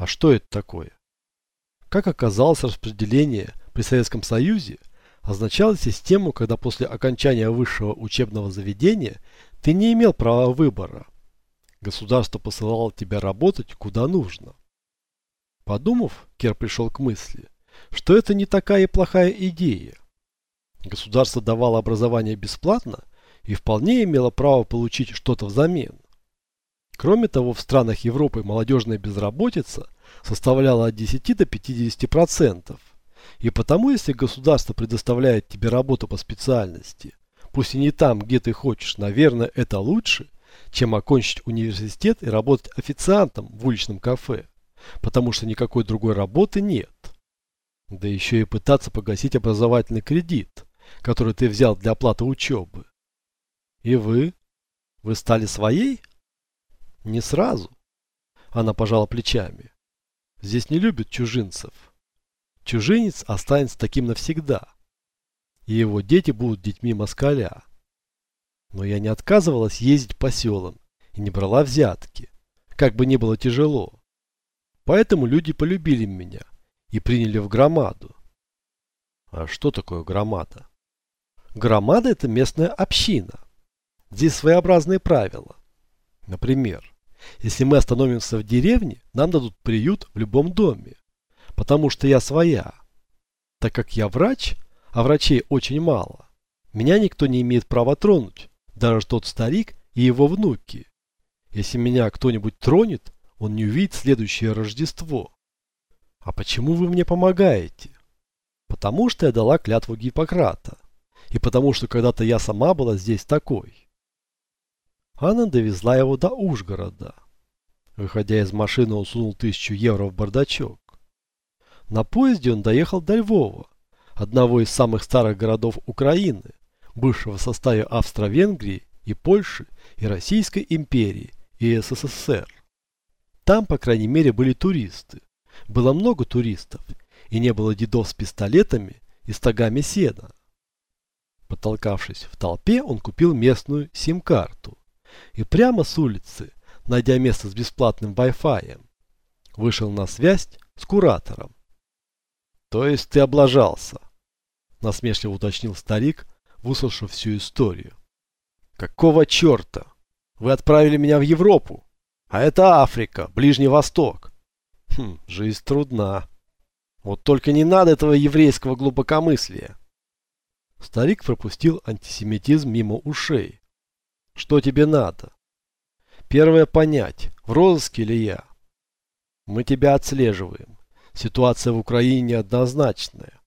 А что это такое? Как оказалось, распределение при Советском Союзе означало систему, когда после окончания высшего учебного заведения ты не имел права выбора. Государство посылало тебя работать куда нужно. Подумав, Кер пришел к мысли, что это не такая плохая идея. Государство давало образование бесплатно и вполне имело право получить что-то взамен. Кроме того, в странах Европы молодежная безработица составляла от 10 до 50%. И потому, если государство предоставляет тебе работу по специальности, пусть и не там, где ты хочешь, наверное, это лучше, чем окончить университет и работать официантом в уличном кафе, потому что никакой другой работы нет. Да еще и пытаться погасить образовательный кредит, который ты взял для оплаты учебы. И вы? Вы стали своей? Не сразу. Она пожала плечами. Здесь не любят чужинцев. Чужинец останется таким навсегда. И его дети будут детьми москаля. Но я не отказывалась ездить по селам и не брала взятки, как бы ни было тяжело. Поэтому люди полюбили меня и приняли в громаду. А что такое громада? Громада – это местная община. Здесь своеобразные правила. Например, если мы остановимся в деревне, нам дадут приют в любом доме. Потому что я своя. Так как я врач, а врачей очень мало, меня никто не имеет права тронуть, даже тот старик и его внуки. Если меня кто-нибудь тронет, он не увидит следующее Рождество. А почему вы мне помогаете? Потому что я дала клятву Гиппократа. И потому что когда-то я сама была здесь такой. Анна довезла его до Ужгорода. Выходя из машины, он сунул тысячу евро в бардачок. На поезде он доехал до Львова, одного из самых старых городов Украины, бывшего в составе Австро-Венгрии и Польши, и Российской империи, и СССР. Там, по крайней мере, были туристы. Было много туристов, и не было дедов с пистолетами и стогами сена. Потолкавшись в толпе, он купил местную сим-карту и прямо с улицы, найдя место с бесплатным Wi-Fi, вышел на связь с куратором. То есть ты облажался? Насмешливо уточнил старик, выслушав всю историю. Какого черта? Вы отправили меня в Европу, а это Африка, Ближний Восток. Хм, жизнь трудна. Вот только не надо этого еврейского глубокомыслия. Старик пропустил антисемитизм мимо ушей. Что тебе надо? Первое понять, в розыске ли я? Мы тебя отслеживаем. Ситуация в Украине неоднозначная.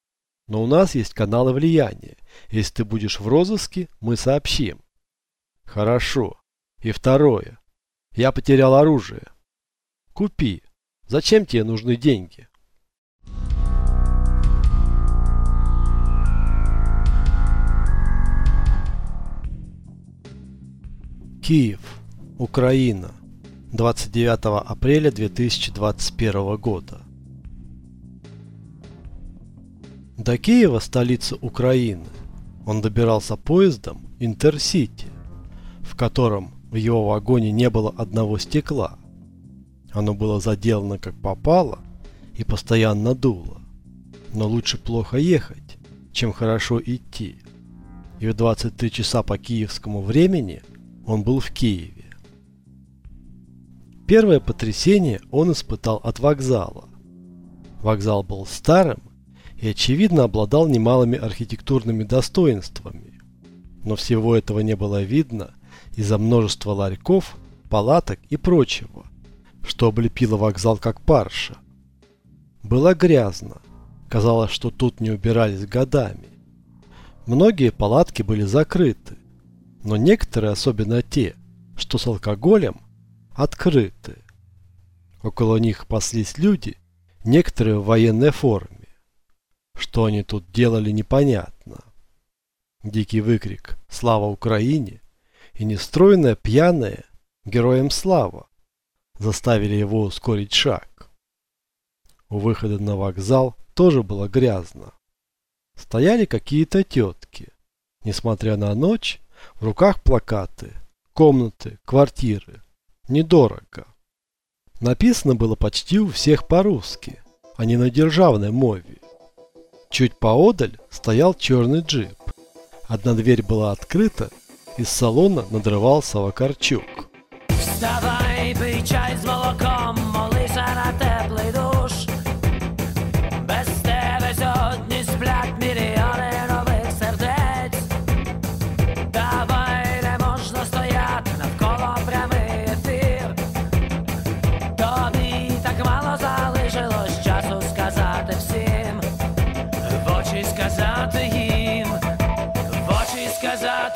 Но у нас есть каналы влияния. Если ты будешь в розыске, мы сообщим. Хорошо. И второе. Я потерял оружие. Купи. Зачем тебе нужны деньги? Киев, Украина, 29 апреля 2021 года. До Киева, столицы Украины, он добирался поездом Интерсити, в котором в его вагоне не было одного стекла. Оно было заделано как попало и постоянно дуло. Но лучше плохо ехать, чем хорошо идти. И в 23 часа по киевскому времени – он был в Киеве. Первое потрясение он испытал от вокзала. Вокзал был старым и, очевидно, обладал немалыми архитектурными достоинствами. Но всего этого не было видно из-за множества ларьков, палаток и прочего, что облепило вокзал как парша. Было грязно. Казалось, что тут не убирались годами. Многие палатки были закрыты. Но некоторые, особенно те, что с алкоголем, открыты. Около них паслись люди, некоторые в военной форме. Что они тут делали, непонятно. Дикий выкрик «Слава Украине!» и нестройная пьяная «Героям слава!» заставили его ускорить шаг. У выхода на вокзал тоже было грязно. Стояли какие-то тетки. Несмотря на ночь, в руках плакаты. Комнаты, квартиры. Недорого. Написано было почти у всех по-русски, а не на державной мове. Чуть поодаль стоял черный джип. Одна дверь была открыта, из салона надрывался Вакарчук. Вставай, пий чай з молоком,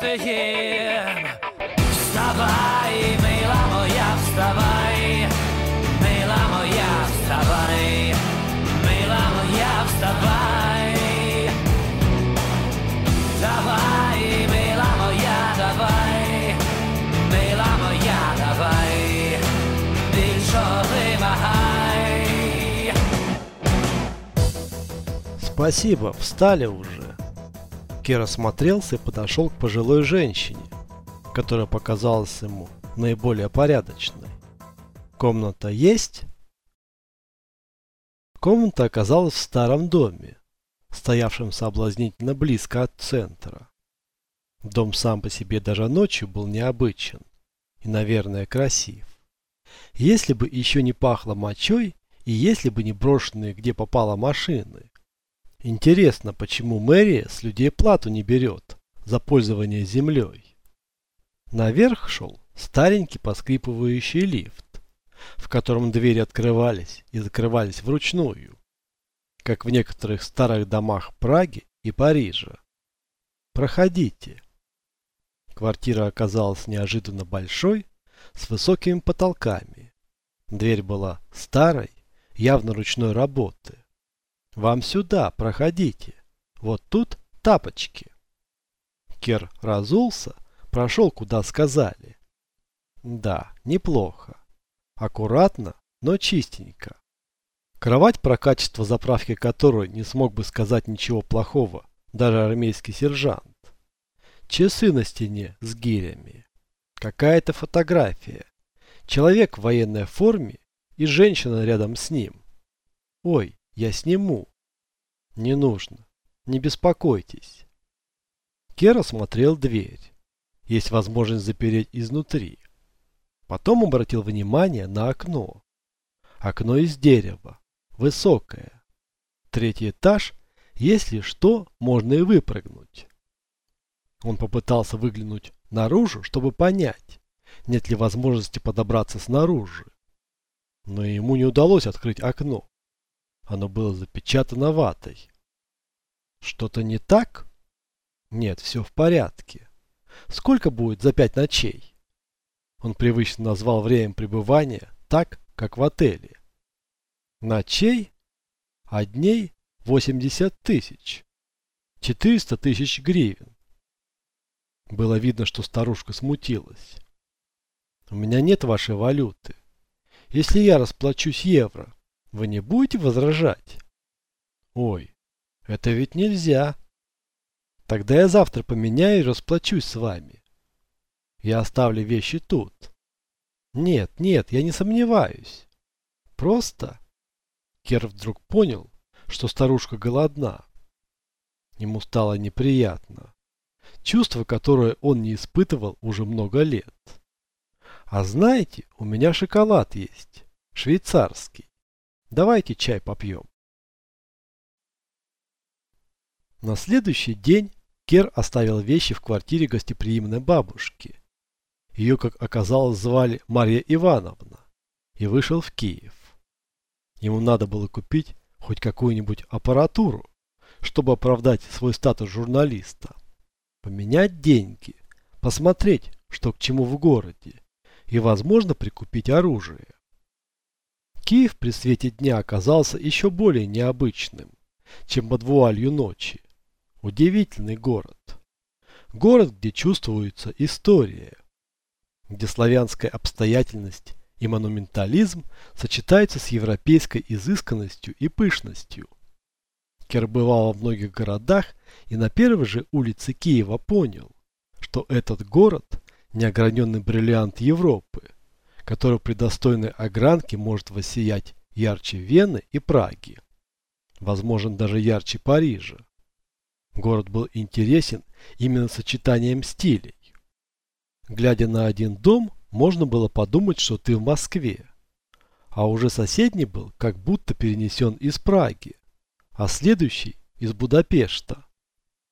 їм. Вставай, мила моя, вставай, мила моя, вставай, мила моя, вставай. Давай, мила моя, давай, мила моя, давай, більше вимагай. Спасибо, встали уже. Кир осмотрелся и подошел к пожилой женщине, которая показалась ему наиболее порядочной. Комната есть? Комната оказалась в старом доме, стоявшем соблазнительно близко от центра. Дом сам по себе даже ночью был необычен и, наверное, красив. Если бы еще не пахло мочой и если бы не брошенные где попало машины. Интересно, почему мэрия с людей плату не берет за пользование землей? Наверх шел старенький поскрипывающий лифт, в котором двери открывались и закрывались вручную, как в некоторых старых домах Праги и Парижа. Проходите. Квартира оказалась неожиданно большой, с высокими потолками. Дверь была старой, явно ручной работы. Вам сюда, проходите. Вот тут тапочки. Кер разулся, прошел куда сказали. Да, неплохо. Аккуратно, но чистенько. Кровать, про качество заправки которой не смог бы сказать ничего плохого даже армейский сержант. Часы на стене с гирями. Какая-то фотография. Человек в военной форме и женщина рядом с ним. Ой, я сниму. Не нужно. Не беспокойтесь. Кера смотрел дверь. Есть возможность запереть изнутри. Потом обратил внимание на окно. Окно из дерева. Высокое. Третий этаж. Если что, можно и выпрыгнуть. Он попытался выглянуть наружу, чтобы понять, нет ли возможности подобраться снаружи. Но ему не удалось открыть окно. Оно было запечатано ватой. Что-то не так? Нет, все в порядке. Сколько будет за пять ночей? Он привычно назвал время пребывания так, как в отеле. Ночей? А дней 80 тысяч. 400 тысяч гривен. Было видно, что старушка смутилась. У меня нет вашей валюты. Если я расплачусь евро, вы не будете возражать? Ой, это ведь нельзя. Тогда я завтра поменяю и расплачусь с вами. Я оставлю вещи тут. Нет, нет, я не сомневаюсь. Просто... Кер вдруг понял, что старушка голодна. Ему стало неприятно. Чувство, которое он не испытывал уже много лет. А знаете, у меня шоколад есть. Швейцарский. Давайте чай попьем. На следующий день Кер оставил вещи в квартире гостеприимной бабушки. Ее, как оказалось, звали Марья Ивановна. И вышел в Киев. Ему надо было купить хоть какую-нибудь аппаратуру, чтобы оправдать свой статус журналиста. Поменять деньги, посмотреть, что к чему в городе, и, возможно, прикупить оружие. Киев при свете дня оказался еще более необычным, чем под вуалью ночи. Удивительный город. Город, где чувствуется история, где славянская обстоятельность и монументализм сочетаются с европейской изысканностью и пышностью. Кер бывал во многих городах и на первой же улице Киева понял, что этот город – неограненный бриллиант Европы, который при достойной огранке может воссиять ярче Вены и Праги. Возможно, даже ярче Парижа. Город был интересен именно сочетанием стилей. Глядя на один дом, можно было подумать, что ты в Москве. А уже соседний был как будто перенесен из Праги, а следующий из Будапешта.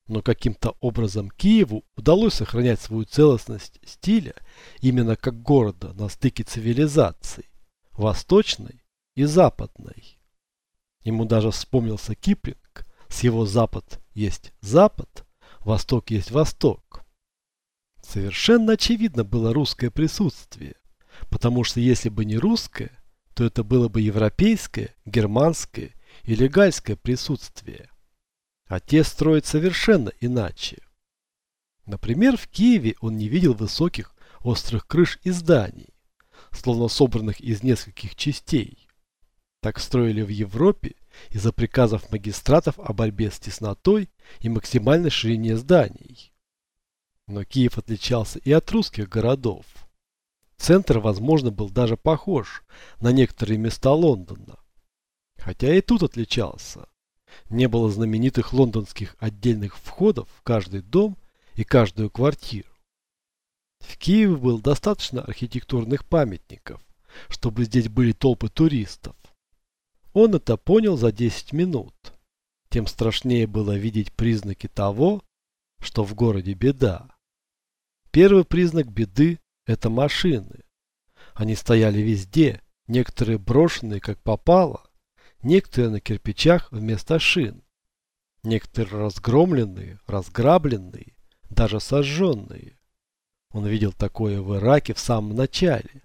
Но каким-то образом Киеву удалось сохранять свою целостность стиля именно как города на стыке цивилизаций, восточной и западной. Ему даже вспомнился Киплинг, с его запад есть запад, восток есть восток. Совершенно очевидно было русское присутствие, потому что если бы не русское, то это было бы европейское, германское или гальское присутствие. А те строят совершенно иначе. Например, в Киеве он не видел высоких острых крыш и зданий, словно собранных из нескольких частей. Так строили в Европе из-за приказов магистратов о борьбе с теснотой и максимальной ширине зданий. Но Киев отличался и от русских городов. Центр, возможно, был даже похож на некоторые места Лондона. Хотя и тут отличался. Не было знаменитых лондонских отдельных входов в каждый дом и каждую квартиру. В Киеве было достаточно архитектурных памятников, чтобы здесь были толпы туристов. Он это понял за 10 минут. Тем страшнее было видеть признаки того, что в городе беда. Первый признак беды – это машины. Они стояли везде, некоторые брошенные как попало, некоторые на кирпичах вместо шин, некоторые разгромленные, разграбленные, даже сожженные. Он видел такое в Ираке в самом начале.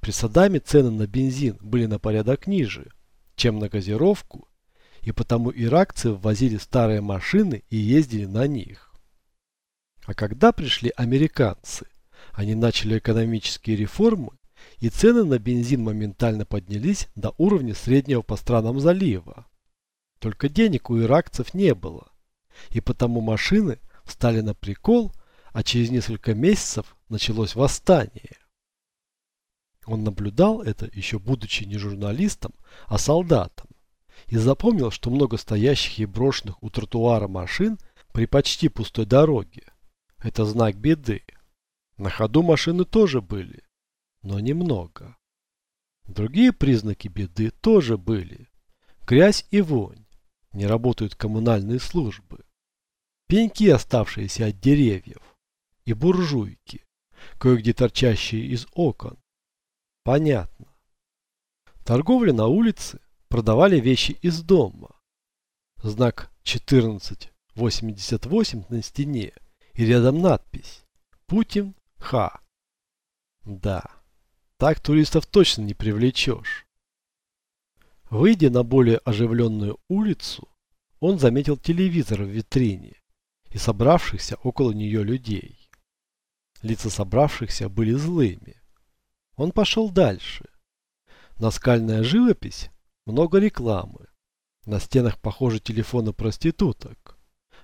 При Саддаме цены на бензин были на порядок ниже, чем на газировку, и потому иракцы ввозили старые машины и ездили на них. А когда пришли американцы, они начали экономические реформы и цены на бензин моментально поднялись до уровня среднего по странам залива. Только денег у иракцев не было, и потому машины встали на прикол, а через несколько месяцев началось восстание. Он наблюдал это, еще будучи не журналистом, а солдатом, и запомнил, что много стоящих и брошенных у тротуара машин при почти пустой дороге – это знак беды. На ходу машины тоже были, но немного. Другие признаки беды тоже были. Грязь и вонь. Не работают коммунальные службы. Пеньки, оставшиеся от деревьев. И буржуйки, кое-где торчащие из окон. Понятно. Торговля на улице продавали вещи из дома. Знак 1488 на стене и рядом надпись «Путин Х». Да. Так туристов точно не привлечешь. Выйдя на более оживленную улицу, он заметил телевизор в витрине и собравшихся около нее людей. Лица собравшихся были злыми. Он пошел дальше. Наскальная живопись, много рекламы. На стенах похожи телефоны проституток.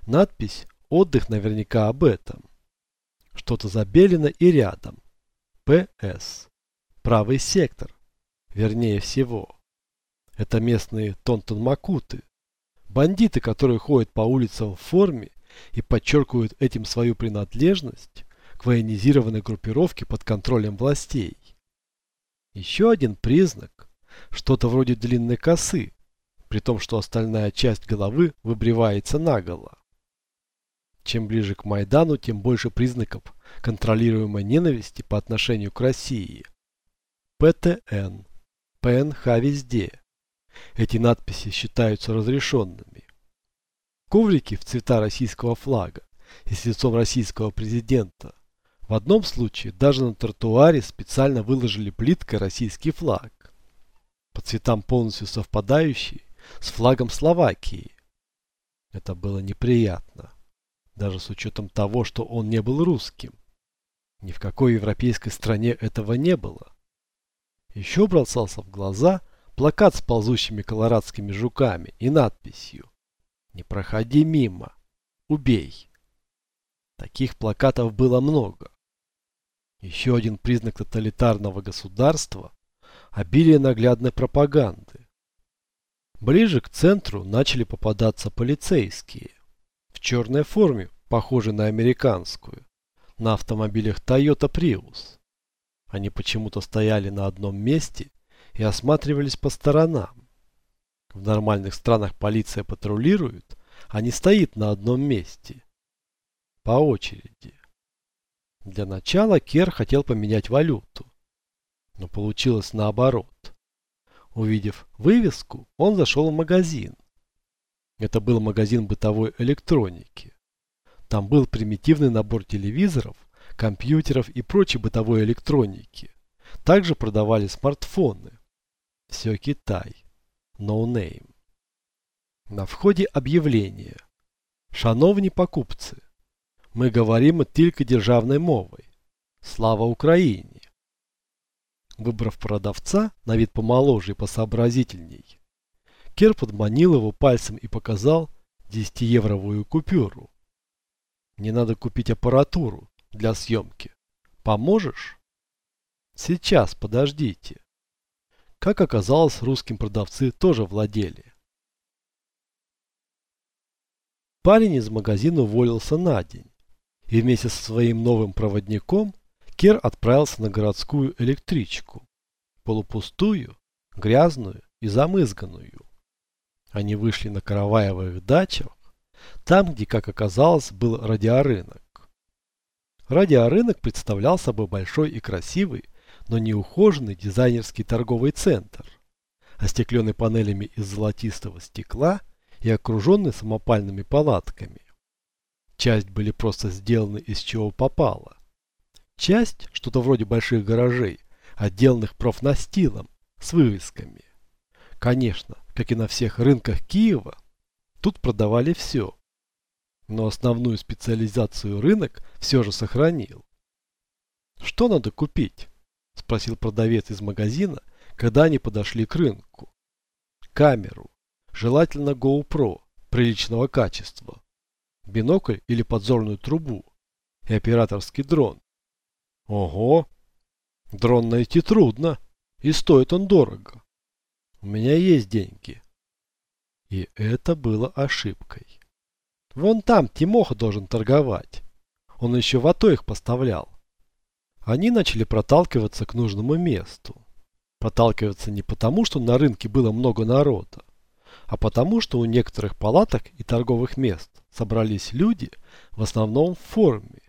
Надпись «Отдых наверняка об этом». Что-то забелено и рядом. ПС правый сектор, вернее всего. Это местные тонтон-макуты, бандиты, которые ходят по улицам в форме и подчеркивают этим свою принадлежность к военизированной группировке под контролем властей. Еще один признак – что-то вроде длинной косы, при том, что остальная часть головы выбривается наголо. Чем ближе к Майдану, тем больше признаков контролируемой ненависти по отношению к России – ПТН. ПНХ везде. Эти надписи считаются разрешенными. Коврики в цвета российского флага и с лицом российского президента. В одном случае даже на тротуаре специально выложили плиткой российский флаг. По цветам полностью совпадающий с флагом Словакии. Это было неприятно. Даже с учетом того, что он не был русским. Ни в какой европейской стране этого не было. Еще бросался в глаза плакат с ползущими колорадскими жуками и надписью «Не проходи мимо, убей». Таких плакатов было много. Еще один признак тоталитарного государства – обилие наглядной пропаганды. Ближе к центру начали попадаться полицейские. В черной форме, похожей на американскую, на автомобилях Toyota Prius. Они почему-то стояли на одном месте и осматривались по сторонам. В нормальных странах полиция патрулирует, а не стоит на одном месте. По очереди. Для начала Кер хотел поменять валюту. Но получилось наоборот. Увидев вывеску, он зашел в магазин. Это был магазин бытовой электроники. Там был примитивный набор телевизоров, компьютеров и прочей бытовой электроники. Также продавали смартфоны. Все Китай. No name. На входе объявление. Шановні покупцы, ми говоримо тільки державной мовой. Слава Украине! Выбрав продавца, на вид помоложе и посообразительней, Кер подманил его пальцем и показал 10-евровую купюру. Мне надо купить аппаратуру для съемки. Поможешь? Сейчас, подождите. Как оказалось, русским продавцы тоже владели. Парень из магазина уволился на день. И вместе со своим новым проводником Кер отправился на городскую электричку. Полупустую, грязную и замызганную. Они вышли на караваевых дачах, там, где, как оказалось, был радиорынок. Радиорынок представлял собой большой и красивый, но неухоженный дизайнерский торговый центр, остекленный панелями из золотистого стекла и окруженный самопальными палатками. Часть были просто сделаны из чего попало. Часть, что-то вроде больших гаражей, отделанных профнастилом, с вывесками. Конечно, как и на всех рынках Киева, тут продавали все. Но основную специализацию рынок все же сохранил. Что надо купить? Спросил продавец из магазина, когда они подошли к рынку. Камеру. Желательно GoPro приличного качества. Бинокль или подзорную трубу. И операторский дрон. Ого! Дрон найти трудно. И стоит он дорого. У меня есть деньги. И это было ошибкой. Вон там Тимоха должен торговать. Он еще в АТО их поставлял. Они начали проталкиваться к нужному месту. Проталкиваться не потому, что на рынке было много народа, а потому, что у некоторых палаток и торговых мест собрались люди, в основном в форме,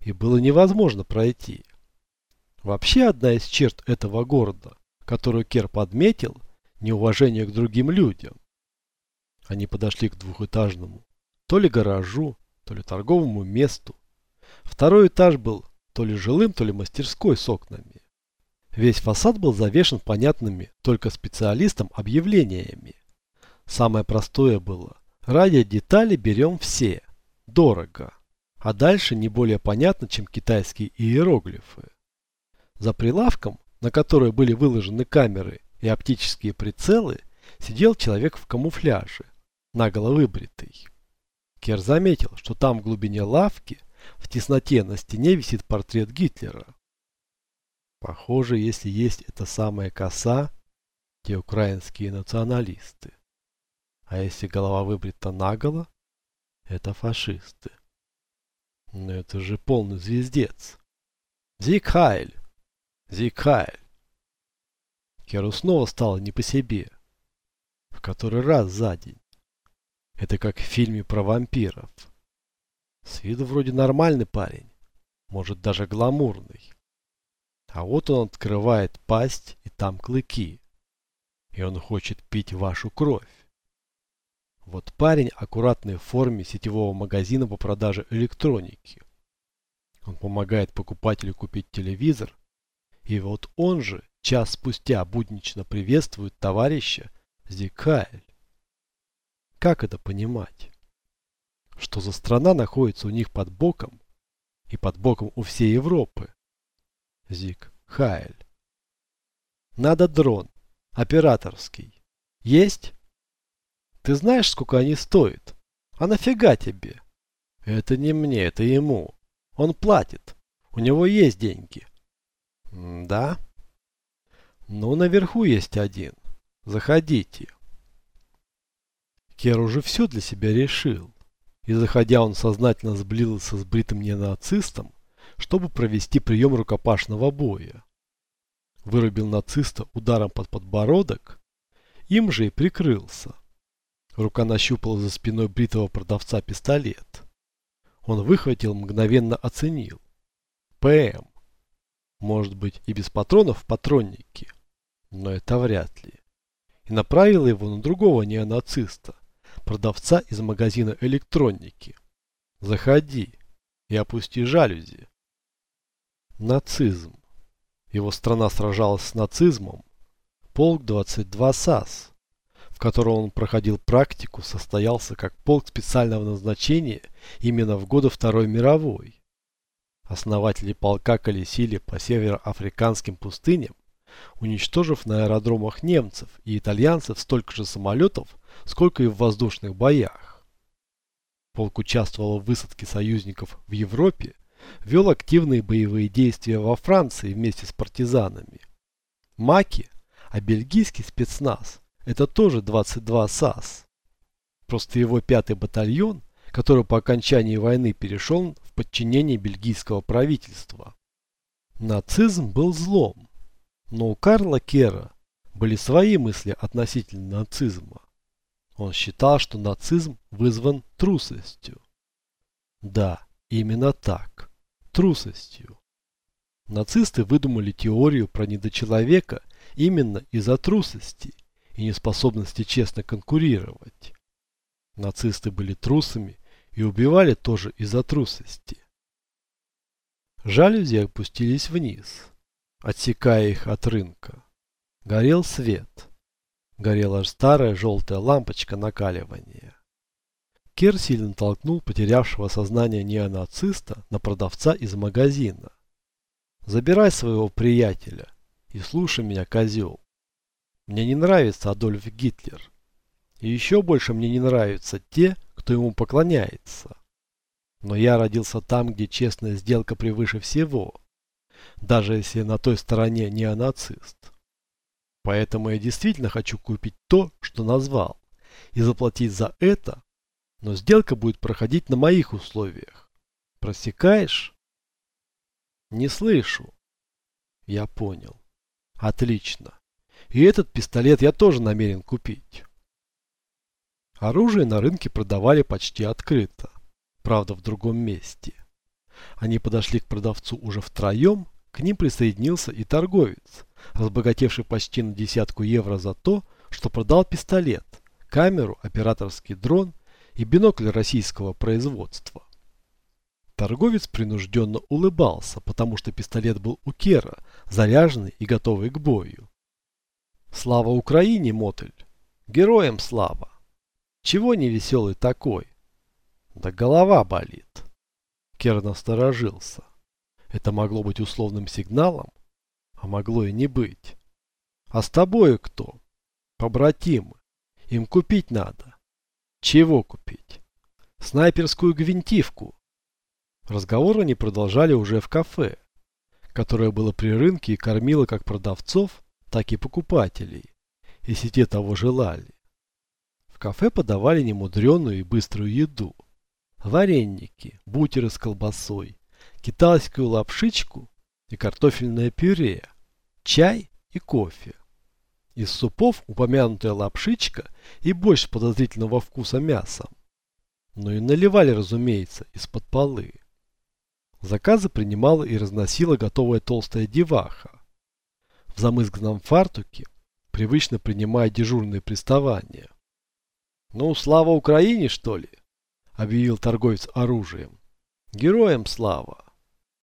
и было невозможно пройти. Вообще одна из черт этого города, которую Кер подметил, неуважение к другим людям. Они подошли к двухэтажному, то ли гаражу, то ли торговому месту. Второй этаж был то ли жилым, то ли мастерской с окнами. Весь фасад был завешен понятными только специалистам объявлениями. Самое простое было. Ради детали берем все. Дорого. А дальше не более понятно, чем китайские иероглифы. За прилавком, на который были выложены камеры и оптические прицелы, сидел человек в камуфляже, наголо выбритый. Кер заметил, что там в глубине лавки – в тесноте на стене висит портрет Гитлера. Похоже, если есть эта самая коса, те украинские националисты. А если голова выбрита наголо, это фашисты. Но это же полный звездец. Зикхайль! Зикхайль! Керу снова стало не по себе. В который раз за день. Это как в фильме про вампиров. С виду вроде нормальный парень. Может даже гламурный. А вот он открывает пасть, и там клыки. И он хочет пить вашу кровь. Вот парень аккуратной в форме сетевого магазина по продаже электроники. Он помогает покупателю купить телевизор. И вот он же час спустя буднично приветствует товарища Зикайль. Как это понимать? что за страна находится у них под боком и под боком у всей Европы. Зик Хайль. Надо дрон. Операторский. Есть? Ты знаешь, сколько они стоят? А нафига тебе? Это не мне, это ему. Он платит. У него есть деньги. Да? Ну, наверху есть один. Заходите. Кер уже все для себя решил. И заходя, он сознательно сблизился с бритым ненацистом, чтобы провести прием рукопашного боя. Вырубил нациста ударом под подбородок, им же и прикрылся. Рука нащупала за спиной бритого продавца пистолет. Он выхватил, мгновенно оценил. ПМ. Может быть и без патронов в патроннике, но это вряд ли. И направил его на другого неонациста, продавца из магазина электроники. Заходи и опусти жалюзи. Нацизм. Его страна сражалась с нацизмом. Полк 22 САС, в котором он проходил практику, состоялся как полк специального назначения именно в годы Второй мировой. Основатели полка колесили по североафриканским пустыням, уничтожив на аэродромах немцев и итальянцев столько же самолетов, сколько и в воздушных боях. Полк участвовал в высадке союзников в Европе, вел активные боевые действия во Франции вместе с партизанами. Маки, а бельгийский спецназ, это тоже 22 САС. Просто его пятый батальон, который по окончании войны перешел в подчинение бельгийского правительства. Нацизм был злом, но у Карла Кера были свои мысли относительно нацизма. Он считал, что нацизм вызван трусостью. Да, именно так. Трусостью. Нацисты выдумали теорию про недочеловека именно из-за трусости и неспособности честно конкурировать. Нацисты были трусами и убивали тоже из-за трусости. Жалюзи опустились вниз, отсекая их от рынка. Горел свет. Горела старая желтая лампочка накаливания. Кер сильно толкнул потерявшего сознание неонациста на продавца из магазина. «Забирай своего приятеля и слушай меня, козел. Мне не нравится Адольф Гитлер. И еще больше мне не нравятся те, кто ему поклоняется. Но я родился там, где честная сделка превыше всего, даже если на той стороне неонацист. Поэтому я действительно хочу купить то, что назвал, и заплатить за это, но сделка будет проходить на моих условиях. Просекаешь? Не слышу. Я понял. Отлично. И этот пистолет я тоже намерен купить. Оружие на рынке продавали почти открыто, правда в другом месте. Они подошли к продавцу уже втроем, к ним присоединился и торговец, разбогатевший почти на десятку евро за то, что продал пистолет, камеру, операторский дрон и бинокль российского производства. Торговец принужденно улыбался, потому что пистолет был у Кера, заряженный и готовый к бою. Слава Украине, Мотель! Героям слава! Чего не веселый такой? Да голова болит. Кер насторожился. Это могло быть условным сигналом, а могло и не быть. А с тобой кто? Побратимы. Им купить надо. Чего купить? Снайперскую гвинтивку. Разговор они продолжали уже в кафе, которое было при рынке и кормило как продавцов, так и покупателей, если те того желали. В кафе подавали немудреную и быструю еду. Вареники, бутеры с колбасой, китайскую лапшичку и картофельное пюре, чай и кофе. Из супов упомянутая лапшичка и борщ подозрительного вкуса мясом. Но и наливали, разумеется, из-под полы. Заказы принимала и разносила готовая толстая деваха. В замызганном фартуке, привычно принимая дежурные приставания. «Ну, слава Украине, что ли?» – объявил торговец оружием. «Героям слава!»